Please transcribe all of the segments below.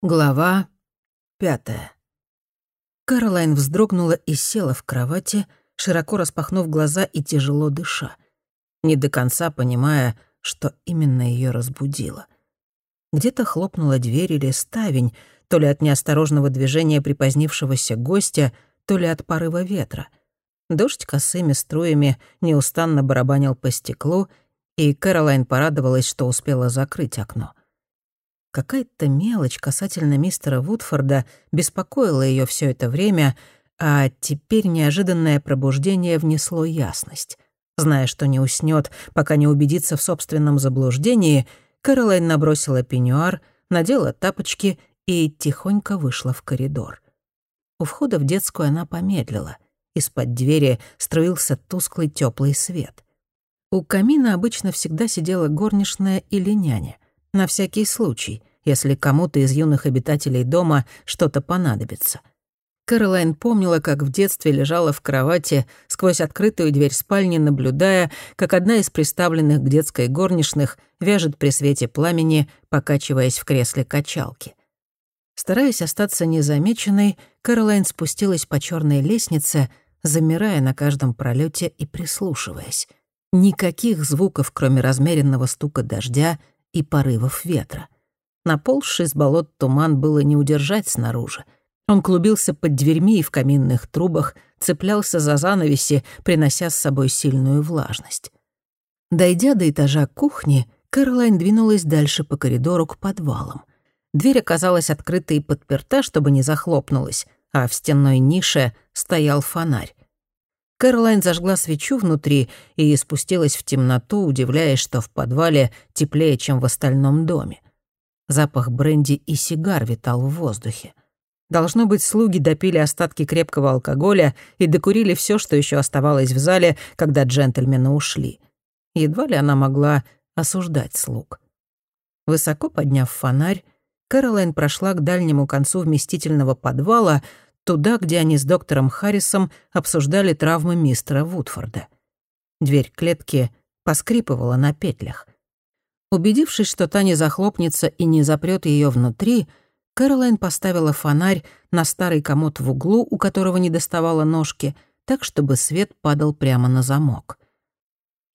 Глава пятая. Каролайн вздрогнула и села в кровати, широко распахнув глаза и тяжело дыша, не до конца понимая, что именно ее разбудило. Где-то хлопнула дверь или ставень, то ли от неосторожного движения припозднившегося гостя, то ли от порыва ветра. Дождь косыми струями неустанно барабанил по стеклу, и Кэролайн порадовалась, что успела закрыть окно. Какая-то мелочь касательно мистера Вудфорда беспокоила ее все это время, а теперь неожиданное пробуждение внесло ясность. Зная, что не уснет, пока не убедится в собственном заблуждении, Кэролайн набросила пеньюар, надела тапочки и тихонько вышла в коридор. У входа в детскую она помедлила. Из-под двери струился тусклый теплый свет. У камина обычно всегда сидела горничная или няня — на всякий случай, если кому-то из юных обитателей дома что-то понадобится. Кэролайн помнила, как в детстве лежала в кровати, сквозь открытую дверь спальни, наблюдая, как одна из приставленных к детской горничных вяжет при свете пламени, покачиваясь в кресле качалки. Стараясь остаться незамеченной, Кэролайн спустилась по черной лестнице, замирая на каждом пролете и прислушиваясь. Никаких звуков, кроме размеренного стука дождя и порывов ветра. Наползший с болот туман было не удержать снаружи. Он клубился под дверьми и в каминных трубах, цеплялся за занавеси, принося с собой сильную влажность. Дойдя до этажа кухни, Кэролайн двинулась дальше по коридору к подвалам. Дверь оказалась открыта и подперта, чтобы не захлопнулась, а в стенной нише стоял фонарь. Кэролайн зажгла свечу внутри и спустилась в темноту, удивляясь, что в подвале теплее, чем в остальном доме. Запах бренди и сигар витал в воздухе. Должно быть, слуги допили остатки крепкого алкоголя и докурили все, что еще оставалось в зале, когда джентльмены ушли. Едва ли она могла осуждать слуг. Высоко подняв фонарь, Кэролайн прошла к дальнему концу вместительного подвала, туда, где они с доктором Харрисом обсуждали травмы мистера Вудфорда. Дверь клетки поскрипывала на петлях. Убедившись, что та не захлопнется и не запрет ее внутри, Кэролайн поставила фонарь на старый комод в углу, у которого не доставало ножки, так, чтобы свет падал прямо на замок.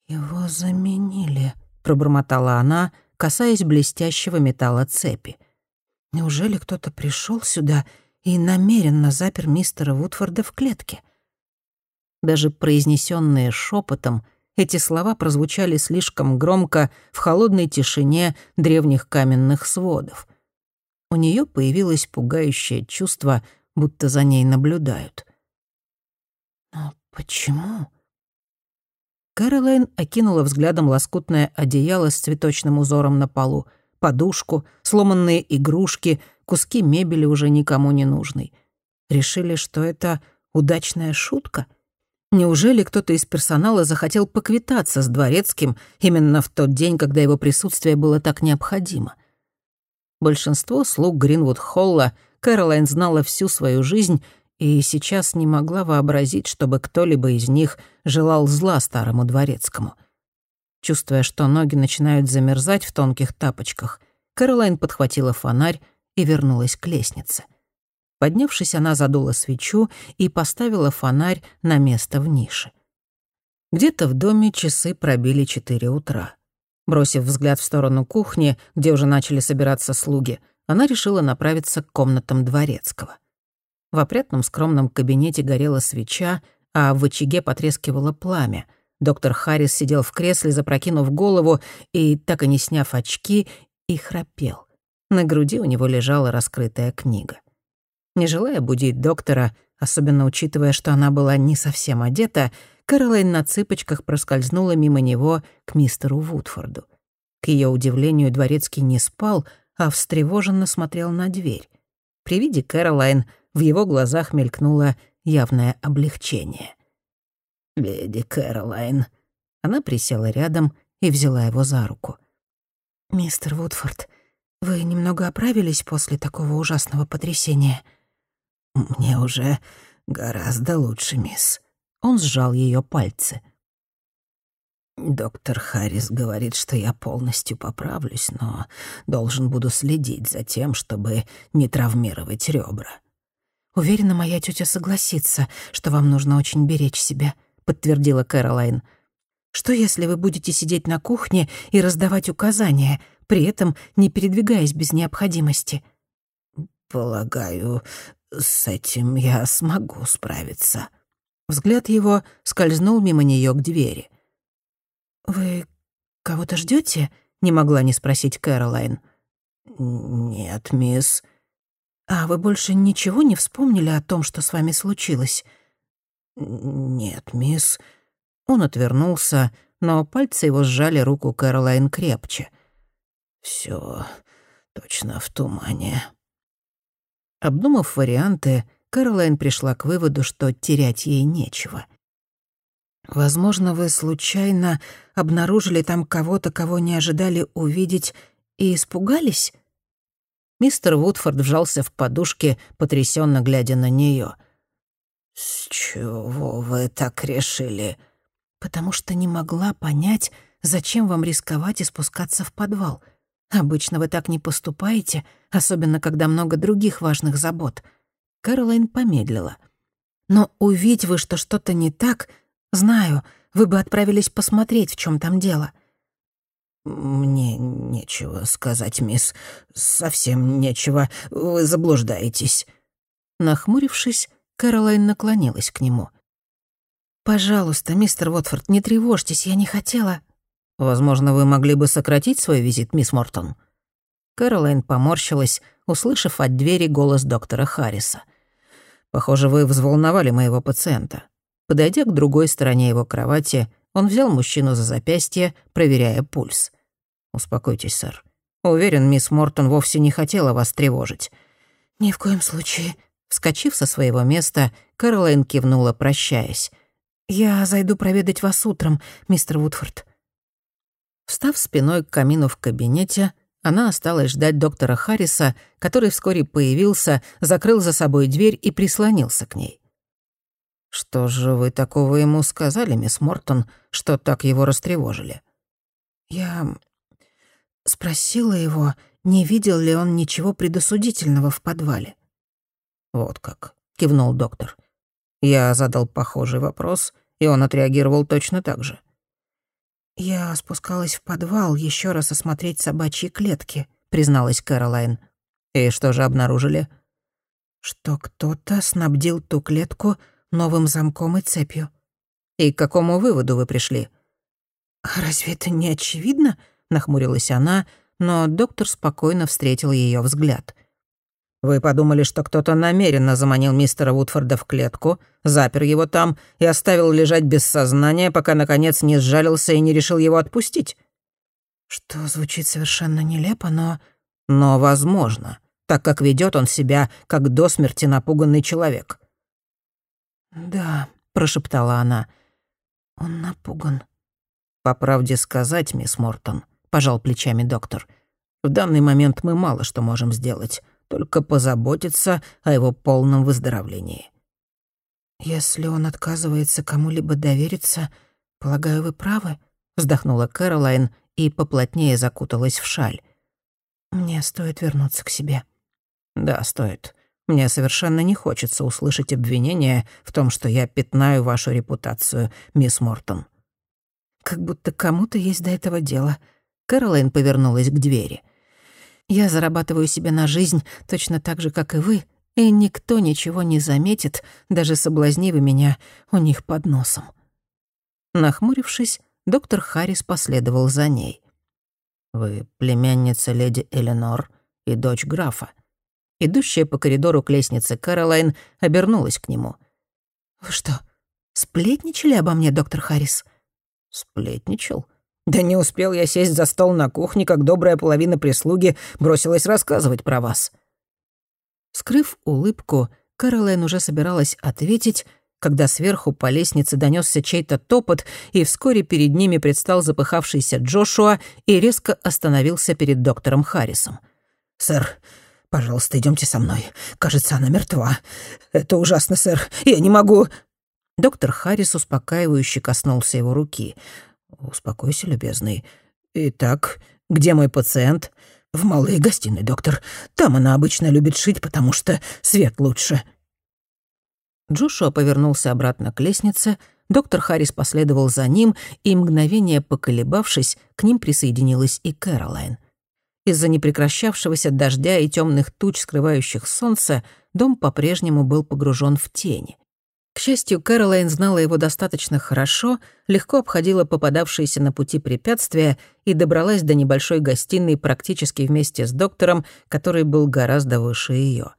«Его заменили», — пробормотала она, касаясь блестящего металла цепи. «Неужели кто-то пришел сюда и намеренно запер мистера Вудфорда в клетке. Даже произнесенные шепотом, эти слова прозвучали слишком громко в холодной тишине древних каменных сводов. У нее появилось пугающее чувство, будто за ней наблюдают. «Но почему?» Кэролайн окинула взглядом лоскутное одеяло с цветочным узором на полу, подушку, сломанные игрушки — куски мебели уже никому не нужной. Решили, что это удачная шутка? Неужели кто-то из персонала захотел поквитаться с дворецким именно в тот день, когда его присутствие было так необходимо? Большинство слуг Гринвуд-Холла Кэролайн знала всю свою жизнь и сейчас не могла вообразить, чтобы кто-либо из них желал зла старому дворецкому. Чувствуя, что ноги начинают замерзать в тонких тапочках, Кэролайн подхватила фонарь и вернулась к лестнице. Поднявшись, она задула свечу и поставила фонарь на место в нише. Где-то в доме часы пробили четыре утра. Бросив взгляд в сторону кухни, где уже начали собираться слуги, она решила направиться к комнатам дворецкого. В опрятном скромном кабинете горела свеча, а в очаге потрескивало пламя. Доктор Харрис сидел в кресле, запрокинув голову и, так и не сняв очки, и храпел. На груди у него лежала раскрытая книга. Не желая будить доктора, особенно учитывая, что она была не совсем одета, Кэролайн на цыпочках проскользнула мимо него к мистеру Вудфорду. К ее удивлению, дворецкий не спал, а встревоженно смотрел на дверь. При виде Кэролайн в его глазах мелькнуло явное облегчение. «Леди Кэролайн». Она присела рядом и взяла его за руку. «Мистер Вудфорд, вы немного оправились после такого ужасного потрясения? Мне уже гораздо лучше, мисс. Он сжал ее пальцы. Доктор Харрис говорит, что я полностью поправлюсь, но должен буду следить за тем, чтобы не травмировать ребра. Уверена, моя тетя согласится, что вам нужно очень беречь себя, подтвердила Кэролайн. Что если вы будете сидеть на кухне и раздавать указания, при этом не передвигаясь без необходимости? Полагаю, с этим я смогу справиться. Взгляд его скользнул мимо нее к двери. «Вы кого-то ждете? не могла не спросить Кэролайн. «Нет, мисс». «А вы больше ничего не вспомнили о том, что с вами случилось?» «Нет, мисс». Он отвернулся, но пальцы его сжали руку Кэролайн крепче. Все точно в тумане». Обдумав варианты, Кэролайн пришла к выводу, что терять ей нечего. Возможно, вы случайно обнаружили там кого-то, кого не ожидали увидеть, и испугались? Мистер Вудфорд вжался в подушке, потрясенно глядя на нее. «С чего вы так решили?» «Потому что не могла понять, зачем вам рисковать и спускаться в подвал. Обычно вы так не поступаете, особенно когда много других важных забот». Кэролайн помедлила. «Но увидеть вы, что что-то не так, Знаю, вы бы отправились посмотреть, в чем там дело». «Мне нечего сказать, мисс. Совсем нечего. Вы заблуждаетесь». Нахмурившись, Кэролайн наклонилась к нему. «Пожалуйста, мистер Уотфорд, не тревожьтесь, я не хотела...» «Возможно, вы могли бы сократить свой визит, мисс Мортон?» Кэролайн поморщилась, услышав от двери голос доктора Харриса. «Похоже, вы взволновали моего пациента. Подойдя к другой стороне его кровати, он взял мужчину за запястье, проверяя пульс. «Успокойтесь, сэр. Уверен, мисс Мортон вовсе не хотела вас тревожить». «Ни в коем случае». Вскочив со своего места, Кэролайн кивнула, прощаясь. «Я зайду проведать вас утром, мистер Вудфорд». Встав спиной к камину в кабинете, она осталась ждать доктора Харриса, который вскоре появился, закрыл за собой дверь и прислонился к ней. «Что же вы такого ему сказали, мисс Мортон, что так его растревожили?» «Я спросила его, не видел ли он ничего предосудительного в подвале». «Вот как», — кивнул доктор. Я задал похожий вопрос, и он отреагировал точно так же. «Я спускалась в подвал еще раз осмотреть собачьи клетки», — призналась Кэролайн. «И что же обнаружили?» «Что кто-то снабдил ту клетку новым замком и цепью. «И к какому выводу вы пришли?» «А разве это не очевидно?» — нахмурилась она, но доктор спокойно встретил ее взгляд. «Вы подумали, что кто-то намеренно заманил мистера Вудфорда в клетку, запер его там и оставил лежать без сознания, пока, наконец, не сжалился и не решил его отпустить?» «Что звучит совершенно нелепо, но...» «Но возможно, так как ведет он себя, как до смерти напуганный человек. «Да», — прошептала она. «Он напуган». «По правде сказать, мисс Мортон», — пожал плечами доктор, «в данный момент мы мало что можем сделать, только позаботиться о его полном выздоровлении». «Если он отказывается кому-либо довериться, полагаю, вы правы», — вздохнула Кэролайн и поплотнее закуталась в шаль. «Мне стоит вернуться к себе». «Да, стоит. Мне совершенно не хочется услышать обвинения в том, что я пятнаю вашу репутацию, мисс Мортон». «Как будто кому-то есть до этого дело». Кэролайн повернулась к двери. «Я зарабатываю себе на жизнь точно так же, как и вы, и никто ничего не заметит, даже соблазни вы меня у них под носом». Нахмурившись, доктор Харрис последовал за ней. «Вы племянница леди Эленор и дочь графа», Идущая по коридору к лестнице Кэролайн обернулась к нему. «Вы что, сплетничали обо мне, доктор Харрис?» «Сплетничал? Да не успел я сесть за стол на кухне, как добрая половина прислуги бросилась рассказывать про вас». Скрыв улыбку, Кэролайн уже собиралась ответить, когда сверху по лестнице донесся чей-то топот, и вскоре перед ними предстал запыхавшийся Джошуа и резко остановился перед доктором Харрисом. «Сэр, «Пожалуйста, идемте со мной. Кажется, она мертва. Это ужасно, сэр. Я не могу...» Доктор Харрис успокаивающе коснулся его руки. «Успокойся, любезный. Итак, где мой пациент?» «В малой гостиной, доктор. Там она обычно любит шить, потому что свет лучше». Джошуа повернулся обратно к лестнице, доктор Харрис последовал за ним, и, мгновение поколебавшись, к ним присоединилась и Кэролайн. Из-за непрекращавшегося дождя и темных туч, скрывающих солнце, дом по-прежнему был погружен в тени. К счастью, Кэролайн знала его достаточно хорошо, легко обходила попадавшиеся на пути препятствия и добралась до небольшой гостиной практически вместе с доктором, который был гораздо выше ее.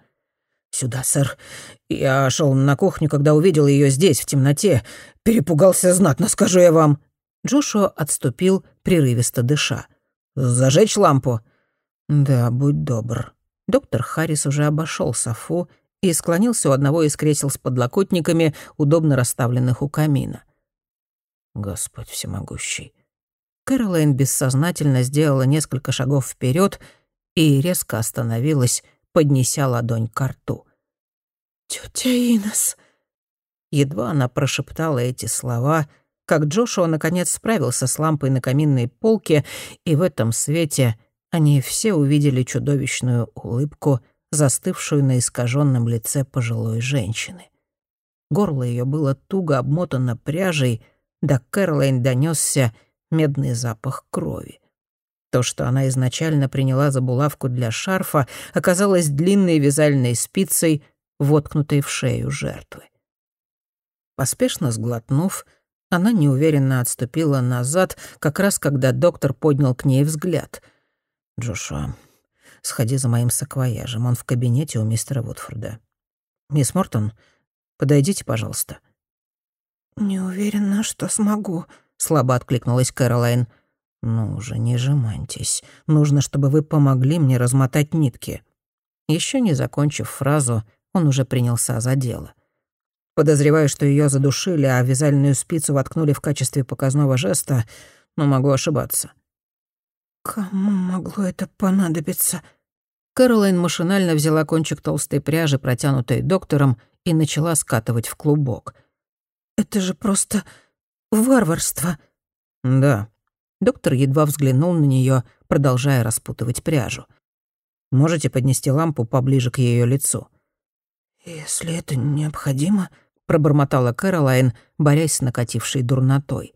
«Сюда, сэр. Я шел на кухню, когда увидел ее здесь, в темноте. Перепугался знатно, скажу я вам». Джошуа отступил, прерывисто дыша. «Зажечь лампу?» «Да, будь добр». Доктор Харрис уже обошел Софу и склонился у одного из кресел с подлокотниками, удобно расставленных у камина. Господь всемогущий. Кэролайн бессознательно сделала несколько шагов вперед и резко остановилась, поднеся ладонь к рту. «Тётя Инес». Едва она прошептала эти слова, как Джошуа наконец справился с лампой на каминной полке, и в этом свете они все увидели чудовищную улыбку — застывшую на искаженном лице пожилой женщины. Горло ее было туго обмотано пряжей, до Кэролайн донесся медный запах крови. То, что она изначально приняла за булавку для шарфа, оказалось длинной вязальной спицей, воткнутой в шею жертвы. Поспешно сглотнув, она неуверенно отступила назад, как раз когда доктор поднял к ней взгляд. «Джошуа, Сходи за моим саквояжем, он в кабинете у мистера Вудфорда. Мисс Мортон, подойдите, пожалуйста». «Не уверена, что смогу», — слабо откликнулась Кэролайн. «Ну уже не жеманьтесь. Нужно, чтобы вы помогли мне размотать нитки». Еще не закончив фразу, он уже принялся за дело. Подозреваю, что ее задушили, а вязальную спицу воткнули в качестве показного жеста, но могу ошибаться. «Кому могло это понадобиться?» Кэролайн машинально взяла кончик толстой пряжи, протянутой доктором, и начала скатывать в клубок. «Это же просто варварство!» «Да». Доктор едва взглянул на нее, продолжая распутывать пряжу. «Можете поднести лампу поближе к ее лицу?» «Если это необходимо», — пробормотала Кэролайн, борясь с накатившей дурнотой.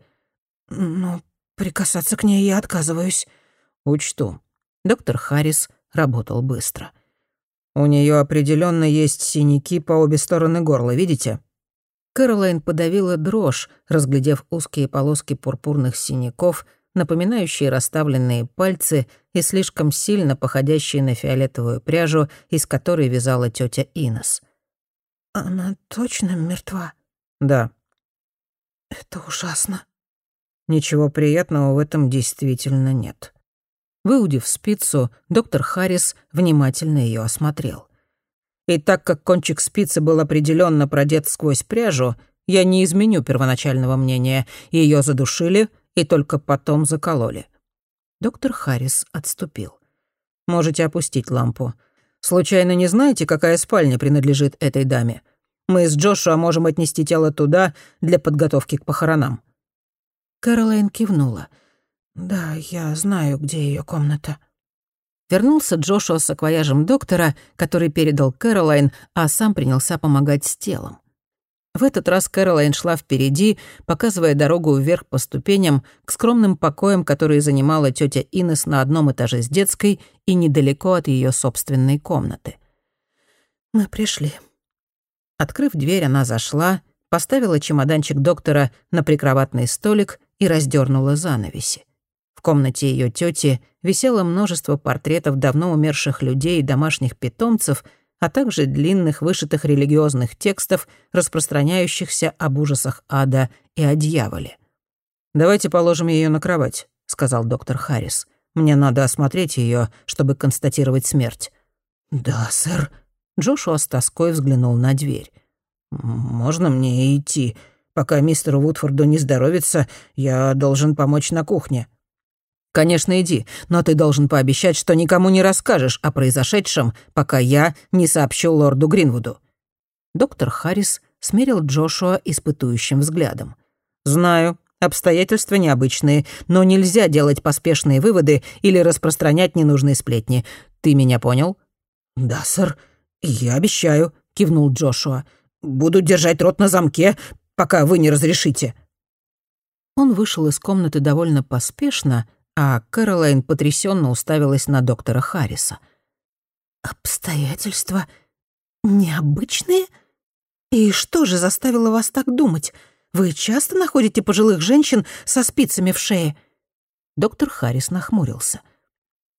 «Но прикасаться к ней я отказываюсь». Учту. Доктор Харрис работал быстро. У нее определенно есть синяки по обе стороны горла, видите? Кэролайн подавила дрожь, разглядев узкие полоски пурпурных синяков, напоминающие расставленные пальцы и слишком сильно походящие на фиолетовую пряжу, из которой вязала тетя Инес. «Она точно мертва?» «Да». «Это ужасно». Ничего приятного в этом действительно нет. Выудив спицу, доктор Харрис внимательно ее осмотрел. И так как кончик спицы был определенно продет сквозь пряжу, я не изменю первоначального мнения. Ее задушили и только потом закололи. Доктор Харрис отступил. «Можете опустить лампу. Случайно не знаете, какая спальня принадлежит этой даме? Мы с Джошуа можем отнести тело туда для подготовки к похоронам». Кэролайн кивнула — «Да, я знаю, где ее комната». Вернулся Джошуа с акваяжем доктора, который передал Кэролайн, а сам принялся помогать с телом. В этот раз Кэролайн шла впереди, показывая дорогу вверх по ступеням к скромным покоям, которые занимала тетя Инес на одном этаже с детской и недалеко от ее собственной комнаты. «Мы пришли». Открыв дверь, она зашла, поставила чемоданчик доктора на прикроватный столик и раздернула занавеси. В комнате ее тети висело множество портретов давно умерших людей и домашних питомцев, а также длинных вышитых религиозных текстов, распространяющихся об ужасах ада и о дьяволе. «Давайте положим ее на кровать», — сказал доктор Харрис. «Мне надо осмотреть ее, чтобы констатировать смерть». «Да, сэр». Джошуа с тоской взглянул на дверь. «Можно мне идти? Пока мистеру Вудфорду не здоровится, я должен помочь на кухне». «Конечно, иди, но ты должен пообещать, что никому не расскажешь о произошедшем, пока я не сообщу лорду Гринвуду». Доктор Харрис смерил Джошуа испытующим взглядом. «Знаю, Обстоятельства необычные, но нельзя делать поспешные выводы или распространять ненужные сплетни. Ты меня понял?» «Да, сэр. Я обещаю», — кивнул Джошуа. «Буду держать рот на замке, пока вы не разрешите». Он вышел из комнаты довольно поспешно, а Кэролайн потрясенно уставилась на доктора Харриса. «Обстоятельства необычные? И что же заставило вас так думать? Вы часто находите пожилых женщин со спицами в шее?» Доктор Харрис нахмурился.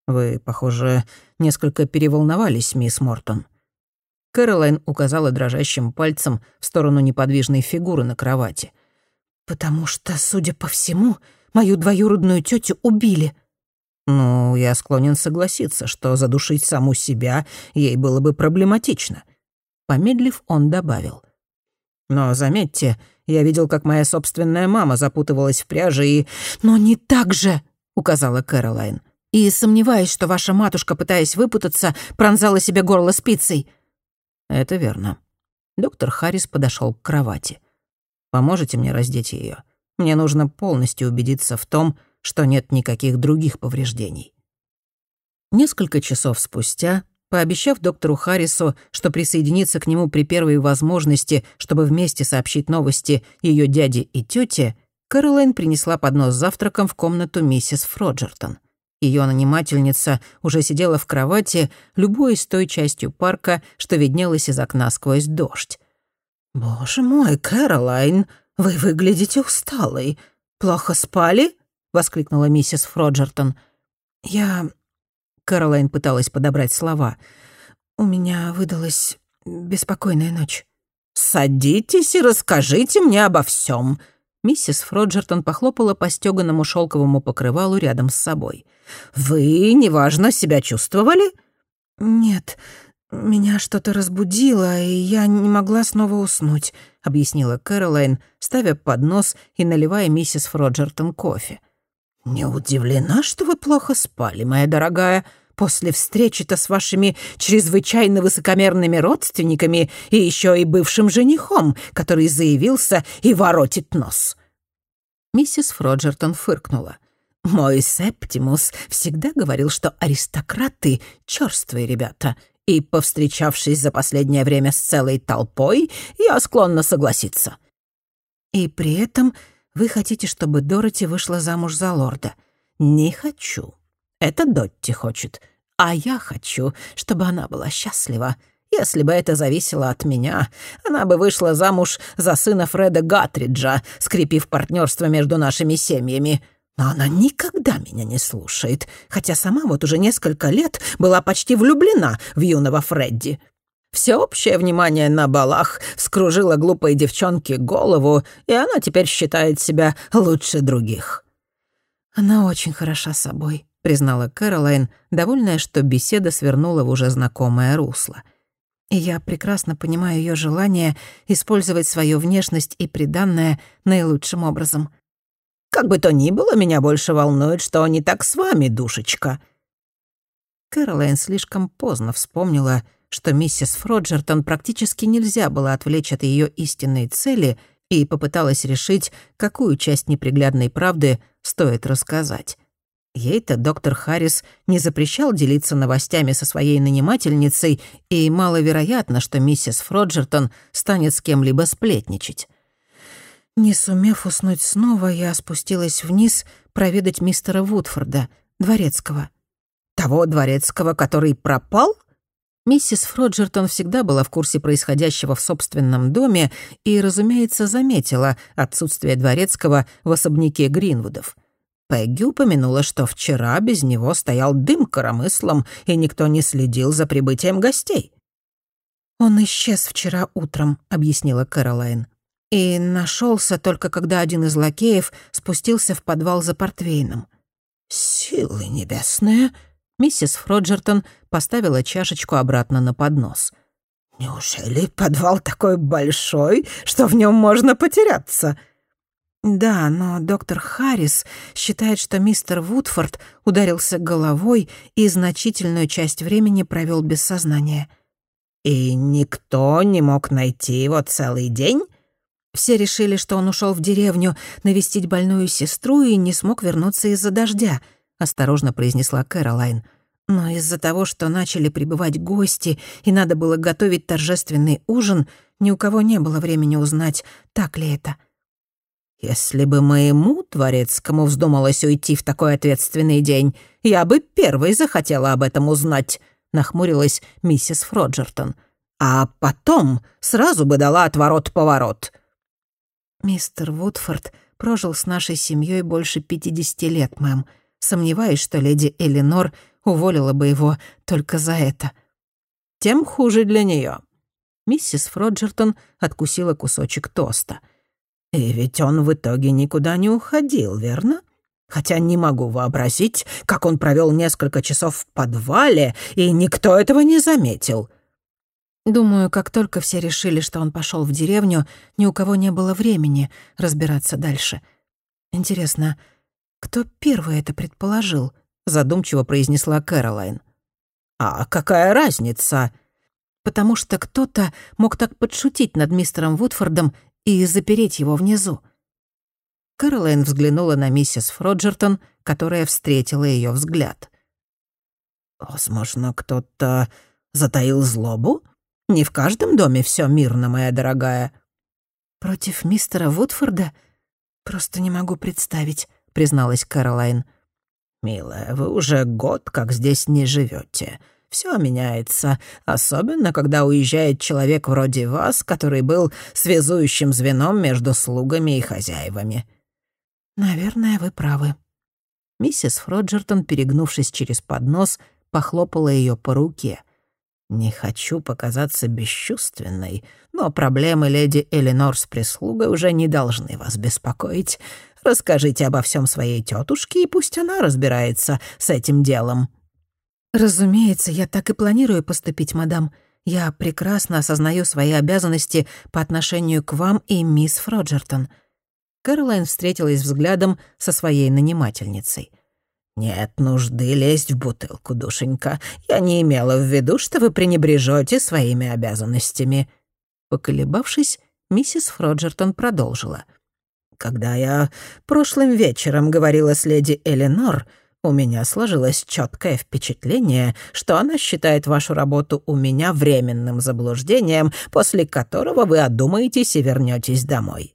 «Вы, похоже, несколько переволновались, мисс Мортон». Кэролайн указала дрожащим пальцем в сторону неподвижной фигуры на кровати. «Потому что, судя по всему, мою двоюродную тетю убили». «Ну, я склонен согласиться, что задушить саму себя ей было бы проблематично». Помедлив, он добавил. «Но заметьте, я видел, как моя собственная мама запутывалась в пряже и...» «Но не так же!» — указала Кэролайн. «И сомневаюсь, что ваша матушка, пытаясь выпутаться, пронзала себе горло спицей». «Это верно». Доктор Харрис подошел к кровати. Поможете мне раздеть ее? Мне нужно полностью убедиться в том, что нет никаких других повреждений». Несколько часов спустя, пообещав доктору Харрису, что присоединится к нему при первой возможности, чтобы вместе сообщить новости ее дяде и тете, Кэролайн принесла поднос с завтраком в комнату миссис Фроджертон. Ее нанимательница уже сидела в кровати, любуясь той частью парка, что виднелась из окна сквозь дождь. «Боже мой, Кэролайн, вы выглядите усталой. Плохо спали?» — воскликнула миссис Фроджертон. «Я...» — Кэролайн пыталась подобрать слова. «У меня выдалась беспокойная ночь». «Садитесь и расскажите мне обо всем. Миссис Фроджертон похлопала по стёганому шелковому покрывалу рядом с собой. «Вы неважно себя чувствовали?» «Нет, «Меня что-то разбудило, и я не могла снова уснуть», — объяснила Кэролайн, ставя поднос и наливая миссис Фроджертон кофе. «Не удивлена, что вы плохо спали, моя дорогая, после встречи-то с вашими чрезвычайно высокомерными родственниками и еще и бывшим женихом, который заявился и воротит нос». Миссис Фроджертон фыркнула. «Мой Септимус всегда говорил, что аристократы — чёрствые ребята» и, повстречавшись за последнее время с целой толпой, я склонна согласиться». «И при этом вы хотите, чтобы Дороти вышла замуж за лорда?» «Не хочу. Это Дотти хочет. А я хочу, чтобы она была счастлива. Если бы это зависело от меня, она бы вышла замуж за сына Фреда Гатриджа, скрепив партнерство между нашими семьями. Но она никогда меня не слушает, хотя сама вот уже несколько лет была почти влюблена в юного Фредди. Всеобщее внимание на балах вскружило глупой девчонке голову, и она теперь считает себя лучше других. «Она очень хороша собой», — признала Кэролайн, довольная, что беседа свернула в уже знакомое русло. «И я прекрасно понимаю ее желание использовать свою внешность и приданное наилучшим образом». Как бы то ни было, меня больше волнует, что не так с вами, душечка». Кэролайн слишком поздно вспомнила, что миссис Фроджертон практически нельзя было отвлечь от ее истинной цели и попыталась решить, какую часть неприглядной правды стоит рассказать. Ей-то доктор Харрис не запрещал делиться новостями со своей нанимательницей, и маловероятно, что миссис Фроджертон станет с кем-либо сплетничать. Не сумев уснуть снова, я спустилась вниз проведать мистера Вудфорда, дворецкого. Того дворецкого, который пропал? Миссис Фроджертон всегда была в курсе происходящего в собственном доме и, разумеется, заметила отсутствие дворецкого в особняке Гринвудов. Пегги упомянула, что вчера без него стоял дым коромыслом, и никто не следил за прибытием гостей. «Он исчез вчера утром», — объяснила Кэролайн и нашелся только когда один из лакеев спустился в подвал за портвейном. «Силы небесные!» Миссис Фроджертон поставила чашечку обратно на поднос. «Неужели подвал такой большой, что в нем можно потеряться?» «Да, но доктор Харрис считает, что мистер Вудфорд ударился головой и значительную часть времени провел без сознания». «И никто не мог найти его целый день?» Все решили, что он ушел в деревню навестить больную сестру и не смог вернуться из-за дождя», — осторожно произнесла Кэролайн. «Но из-за того, что начали прибывать гости и надо было готовить торжественный ужин, ни у кого не было времени узнать, так ли это». «Если бы моему дворецкому вздумалось уйти в такой ответственный день, я бы первой захотела об этом узнать», — нахмурилась миссис Фроджертон. «А потом сразу бы дала отворот-поворот». «Мистер Вудфорд прожил с нашей семьей больше пятидесяти лет, мэм. Сомневаюсь, что леди Элинор уволила бы его только за это». «Тем хуже для нее. Миссис Фроджертон откусила кусочек тоста. «И ведь он в итоге никуда не уходил, верно? Хотя не могу вообразить, как он провел несколько часов в подвале, и никто этого не заметил». Думаю, как только все решили, что он пошел в деревню, ни у кого не было времени разбираться дальше. Интересно, кто первый это предположил? Задумчиво произнесла Кэролайн. А какая разница? Потому что кто-то мог так подшутить над мистером Вудфордом и запереть его внизу. Кэролайн взглянула на миссис Фроджертон, которая встретила ее взгляд. «Возможно, кто-то затаил злобу?» Не в каждом доме все мирно, моя дорогая». «Против мистера Вудфорда? Просто не могу представить», — призналась Кэролайн. «Милая, вы уже год как здесь не живете. Все меняется, особенно когда уезжает человек вроде вас, который был связующим звеном между слугами и хозяевами». «Наверное, вы правы». Миссис Фроджертон, перегнувшись через поднос, похлопала ее по руке — не хочу показаться бесчувственной, но проблемы леди Эленор с прислугой уже не должны вас беспокоить. Расскажите обо всем своей тетушке, и пусть она разбирается с этим делом». «Разумеется, я так и планирую поступить, мадам. Я прекрасно осознаю свои обязанности по отношению к вам и мисс Фроджертон». Кэролайн встретилась взглядом со своей нанимательницей. «Нет нужды лезть в бутылку, душенька. Я не имела в виду, что вы пренебрежете своими обязанностями». Поколебавшись, миссис Фроджертон продолжила. «Когда я прошлым вечером говорила с леди Эленор, у меня сложилось четкое впечатление, что она считает вашу работу у меня временным заблуждением, после которого вы одумаетесь и вернетесь домой.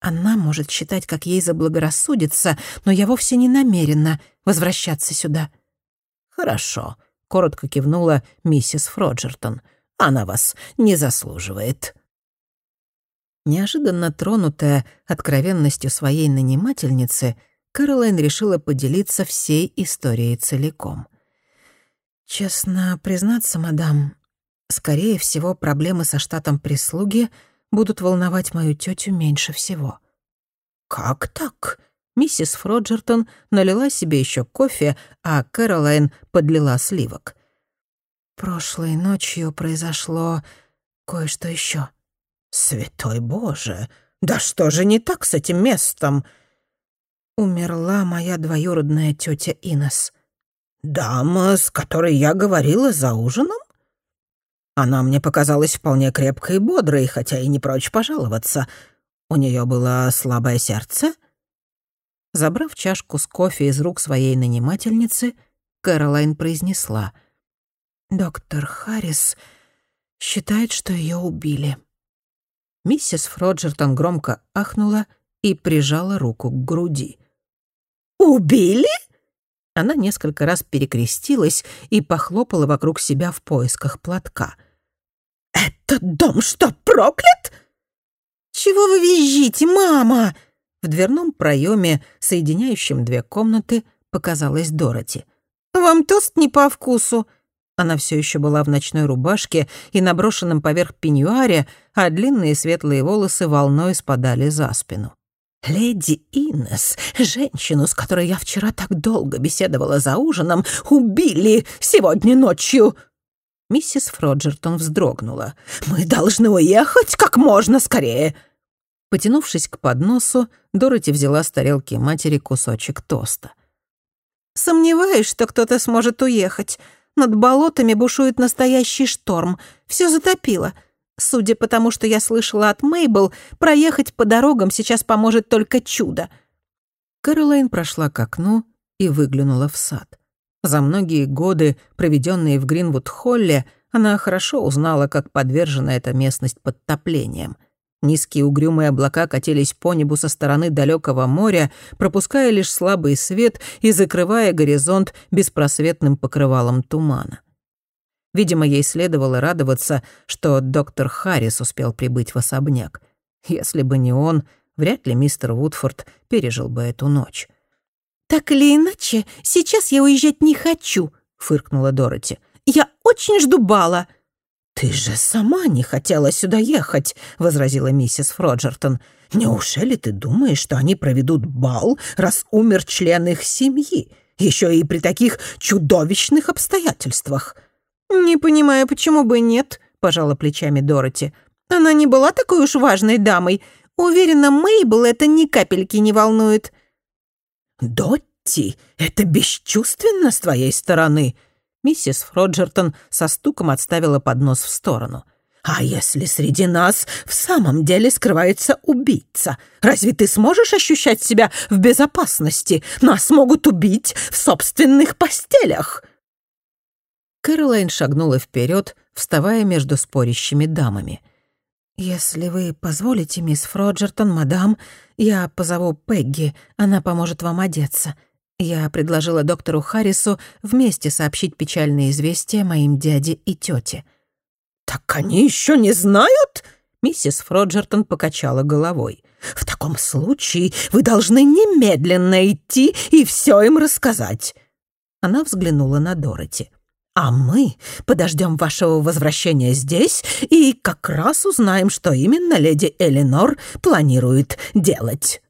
Она может считать, как ей заблагорассудится, но я вовсе не намерена возвращаться сюда». «Хорошо», — коротко кивнула миссис Фроджертон. «Она вас не заслуживает». Неожиданно тронутая откровенностью своей нанимательницы, Кэролайн решила поделиться всей историей целиком. «Честно признаться, мадам, скорее всего, проблемы со штатом прислуги — будут волновать мою тетю меньше всего». «Как так?» Миссис Фроджертон налила себе еще кофе, а Кэролайн подлила сливок. «Прошлой ночью произошло кое-что еще. «Святой Боже! Да что же не так с этим местом?» Умерла моя двоюродная тетя Инес. «Дама, с которой я говорила за ужином?» Она мне показалась вполне крепкой и бодрой, хотя и не прочь пожаловаться. У нее было слабое сердце. Забрав чашку с кофе из рук своей нанимательницы, Кэролайн произнесла. «Доктор Харрис считает, что ее убили». Миссис Фроджертон громко ахнула и прижала руку к груди. «Убили?» Она несколько раз перекрестилась и похлопала вокруг себя в поисках платка — «Этот дом что, проклят?» «Чего вы визжите, мама?» В дверном проеме, соединяющем две комнаты, показалась Дороти. «Вам тост не по вкусу?» Она все еще была в ночной рубашке и наброшенном поверх пеньюаре, а длинные светлые волосы волной спадали за спину. «Леди Иннес, женщину, с которой я вчера так долго беседовала за ужином, убили сегодня ночью!» Миссис Фроджертон вздрогнула. «Мы должны уехать как можно скорее!» Потянувшись к подносу, Дороти взяла с тарелки матери кусочек тоста. «Сомневаюсь, что кто-то сможет уехать. Над болотами бушует настоящий шторм. Все затопило. Судя по тому, что я слышала от Мейбл, проехать по дорогам сейчас поможет только чудо». Кэролайн прошла к окну и выглянула в сад. За многие годы, проведенные в Гринвуд-Холле, она хорошо узнала, как подвержена эта местность подтоплениям. Низкие угрюмые облака катились по небу со стороны далекого моря, пропуская лишь слабый свет и закрывая горизонт беспросветным покрывалом тумана. Видимо, ей следовало радоваться, что доктор Харрис успел прибыть в особняк. Если бы не он, вряд ли мистер Вудфорд пережил бы эту ночь. «Так или иначе, сейчас я уезжать не хочу», — фыркнула Дороти. «Я очень жду бала». «Ты же сама не хотела сюда ехать», — возразила миссис Фроджертон. «Неужели ты думаешь, что они проведут бал, раз умер член их семьи, еще и при таких чудовищных обстоятельствах?» «Не понимаю, почему бы нет», — пожала плечами Дороти. «Она не была такой уж важной дамой. Уверена, Мейбл это ни капельки не волнует». «Дотти, это бесчувственно с твоей стороны», Миссис Фроджертон со стуком отставила поднос в сторону. «А если среди нас в самом деле скрывается убийца? Разве ты сможешь ощущать себя в безопасности? Нас могут убить в собственных постелях!» Кэролайн шагнула вперед, вставая между спорящими дамами. «Если вы позволите, мисс Фроджертон, мадам, я позову Пегги, она поможет вам одеться. Я предложила доктору Харрису вместе сообщить печальные известия моим дяде и тете. «Так они еще не знают?» Миссис Фроджертон покачала головой. «В таком случае вы должны немедленно идти и все им рассказать». Она взглянула на Дороти. «А мы подождем вашего возвращения здесь и как раз узнаем, что именно леди Эленор планирует делать».